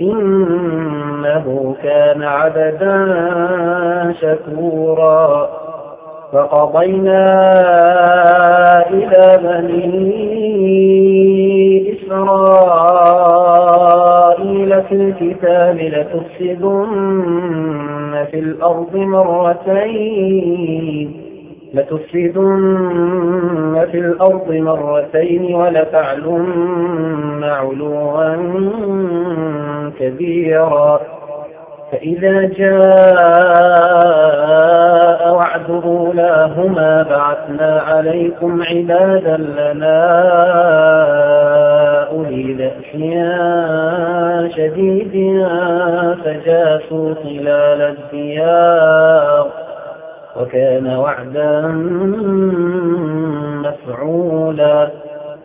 إنه كان عبدا شكورا. فقضينا إلى بني إسرائيل في الكتاب لتفسدن في الأرض مرتين لتفسدن في الأرض مرتين ولتعلن علوا كبيرا فإذا جاء وعد أولاهما بعثنا عليكم عبادا لنا أولي بأس شديد فجاسوا خلال الديار وكان وعدا مفعولا.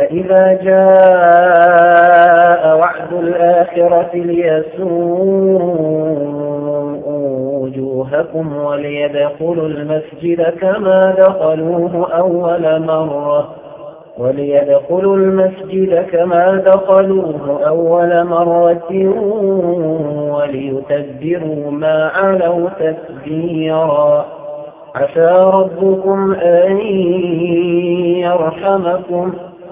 فإذا جاء وعد الآخرة ليسوءوا وجوهكم وليدخلوا المسجد كما دخلوه أول مرة. وليدخلوا المسجد كما دخلوه أول مرة وليتبروا ما علوا تكبيرا عسى ربكم أن يرحمكم.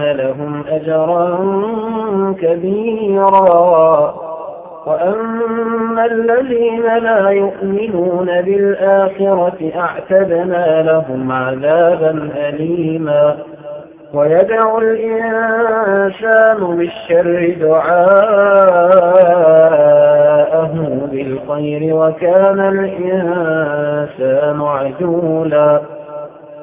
لهم أجرا كبيرا. وأما الذين لا يؤمنون بالآخرة أعتدنا لهم عذابا أليما. ويدعو الإنسان بالشر دعاءه بالخير وكان الإنسان عجولا.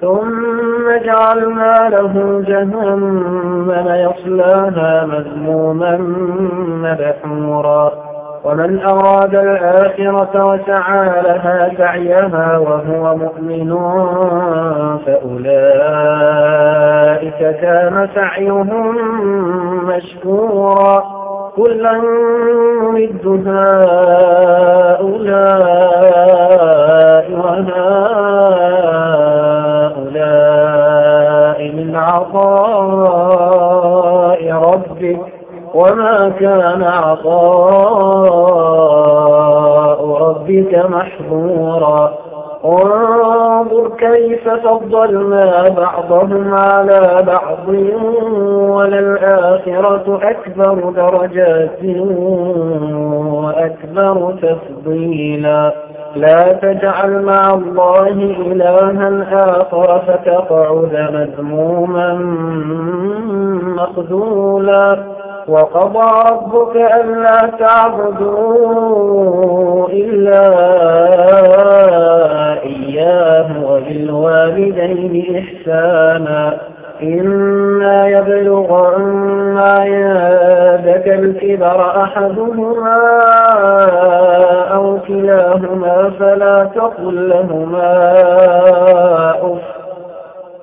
ثم جعلنا له جهنم يصلاها مذموما مدحورا. ومن أراد الآخرة وسعى لها سعيها وهو مؤمن فأولئك كان سعيهم مشكورا. كلا نمد هؤلاء وهؤلاء عطاء ربك وما كان عطاء ربك محظورا. انظر كيف فضلنا بعضهم على بعض وللآخرة أكبر درجات وأكبر تفضيلا. لا تجعل مع الله إلها آخر فتقعد مذموما مخذولا. وقضى ربك ألا تعبدوا إلا إياه وبالوالدين إحسانا. إما يبلغن عندك الكبر أحدهما أو كلاهما فلا تقل لهما أف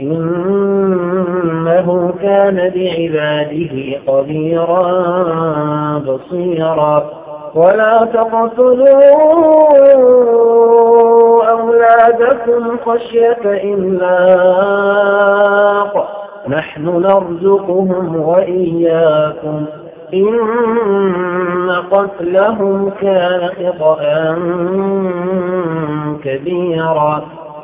إنه كان بعباده خبيرا بصيرا. ولا تقتلوا أولادكم خشية إملاق. نحن نرزقهم وإياكم. إن قتلهم كان خطأ كبيرا.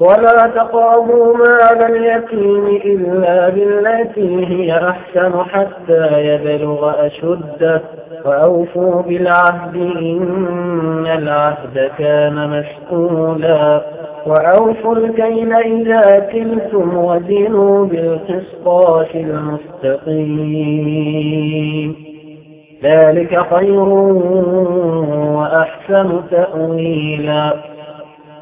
ولا تقربوا مال اليتيم إلا بالتي هي أحسن حتى يبلغ أشده. وأوفوا بالعهد إن العهد كان مسؤولا وأوفوا الكيل إذا كلتم وزنوا بالقسطاس المستقيم. ذلك خير وأحسن تأويلا.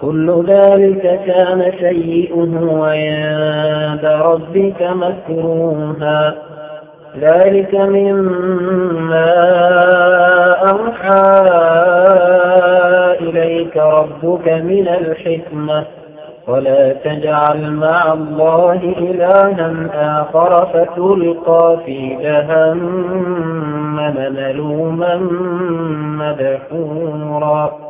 كل ذلك كان سيئه وعند ربك مكروها. ذلك مما أوحى إليك ربك من الحكمة. ولا تجعل مع الله إلها آخر فتلقى في جهنم ملوما مدحورا.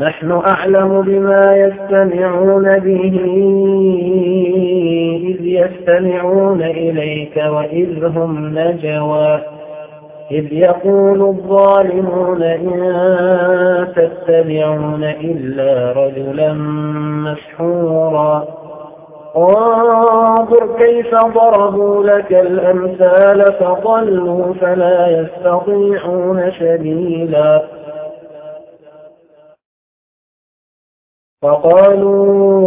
نحن أعلم بما يستمعون به إذ يستمعون إليك وإذ هم نجوى. إذ يقول الظالمون إن تتبعون إلا رجلا مسحورا. انظر كيف ضربوا لك الأمثال فضلوا فلا يستطيعون سبيلا. وقالوا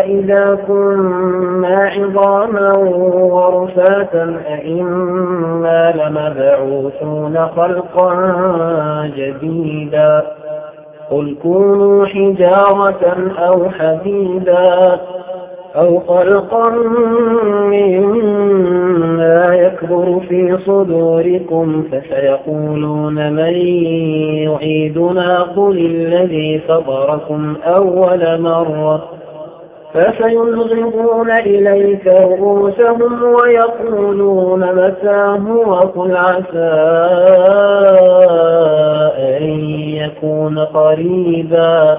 أئذا كنا عظاما ورفاتا أئنا لمبعوثون خلقا جديدا قل كونوا حجارة أو حديدا أو خلقا مما يكبر في صدوركم فسيقولون من يعيدنا قل الذي فضركم أول مرة فسيلغبون إليك رؤوسهم ويقولون متاه وقل عسى أن يكون قريبا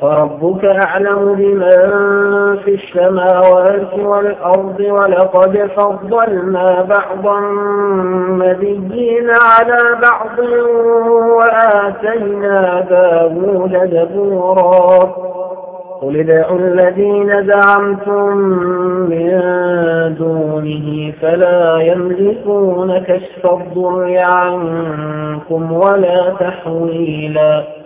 فربك أعلم بمن في السماوات والأرض ولقد فضلنا بعض النبيين على بعض وآتينا داود دبورا قل ادعوا الذين زعمتم من دونه فلا يملكون كشف الضر عنكم ولا تحويلا.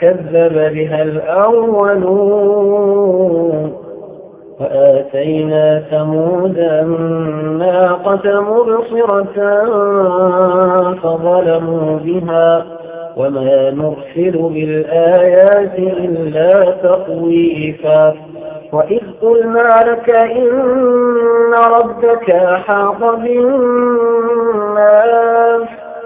كذب بها الأولون وآتينا ثمود الناقة مبصرة فظلموا بها وما نرسل بالآيات إلا تطويفا وإذ قلنا لك إن ربك أحاط بالناس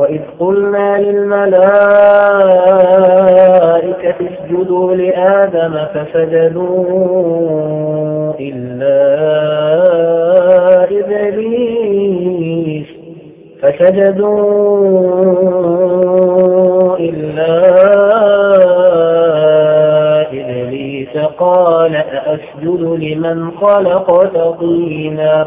وإذ قلنا للملائكة اسجدوا لآدم فسجدوا إلا إبليس فسجدوا إلا إبليس قال أأسجد لمن خلقت طينا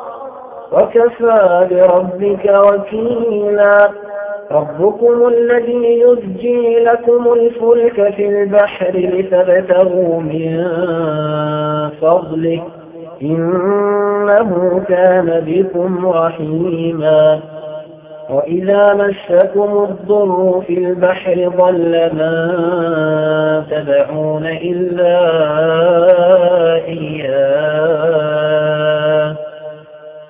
وكفى بربك وكيلا. ربكم الذي يزجي لكم الفلك في البحر لتبتغوا من فضله. إنه كان بكم رحيما. وإذا مسكم الضر في البحر ضل ما تدعون إلا إياه.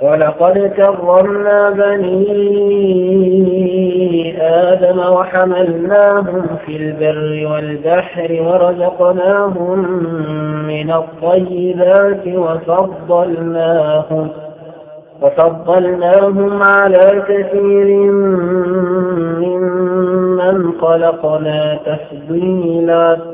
ولقد كرمنا بني آدم وحملناهم في البر والبحر ورزقناهم من الطيبات وفضلناهم وفضلناهم على كثير ممن خلقنا تفضيلا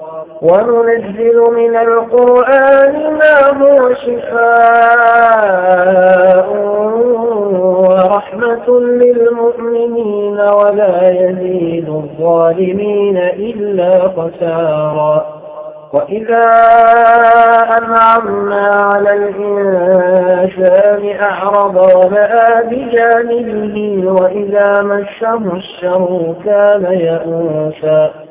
وننزل من القرآن ما هو شفاء ورحمة للمؤمنين ولا يزيد الظالمين إلا خسارا. وإذا أنعمنا على الإنسان أعرض ونأى بجانبه وإذا مشه الشر كان يئوسا.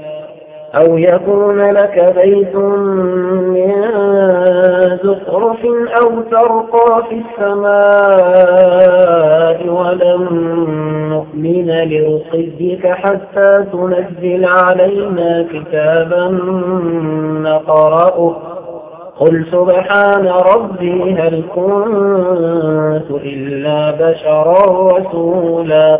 أو يكون لك بيت من زخرف أو ترقى في السماء ولن نؤمن لرقيك حتى تنزل علينا كتابا نقرأه. قل سبحان ربي هل كنت إلا بشرا رسولا.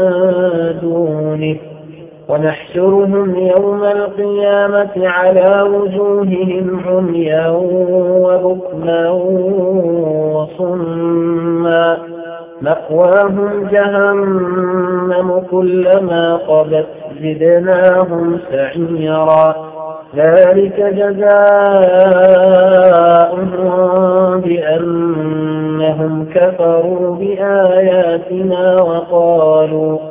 ونحشرهم يوم القيامة على وجوههم عميا وبكما وصما. مأواهم جهنم كلما قبت زدناهم سعيرا. ذلك جزاؤهم بأنهم كفروا بآياتنا وقالوا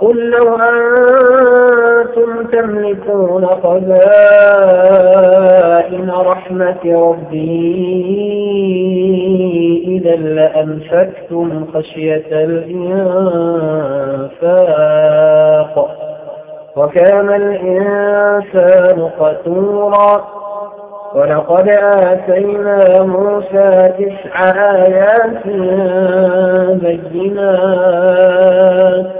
قل لو أنتم تملكون خزائن رحمة ربي إذا لأنفكتم خشية الإنفاق وكان الإنسان قتورا ولقد آتينا موسى تسع آيات بينات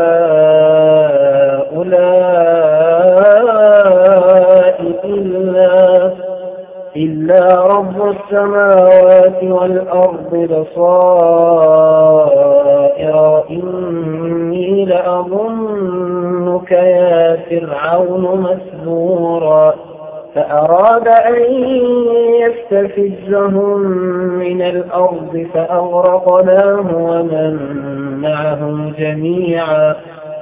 رب السماوات والأرض بصائر إني لأظنك يا فرعون مسبورا فأراد أن يستفزهم من الأرض فأغرقناه ومن معهم جميعا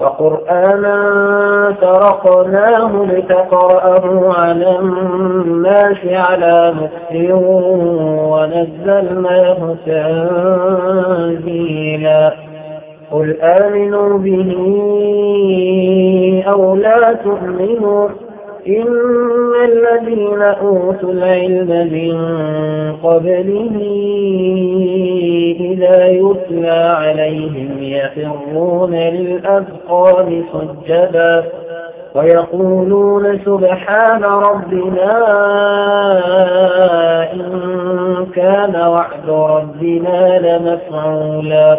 وقرآنا ترقناه لتقرأه على الناس على مكر ونزلناه تنزيلا. قل آمنوا به أو لا تؤمنوا إن الذين أوتوا العلم من قبله إذا يتلى عليهم يخرون للأذقان سجدا ويقولون سبحان ربنا إن كان وعد ربنا لمفعولا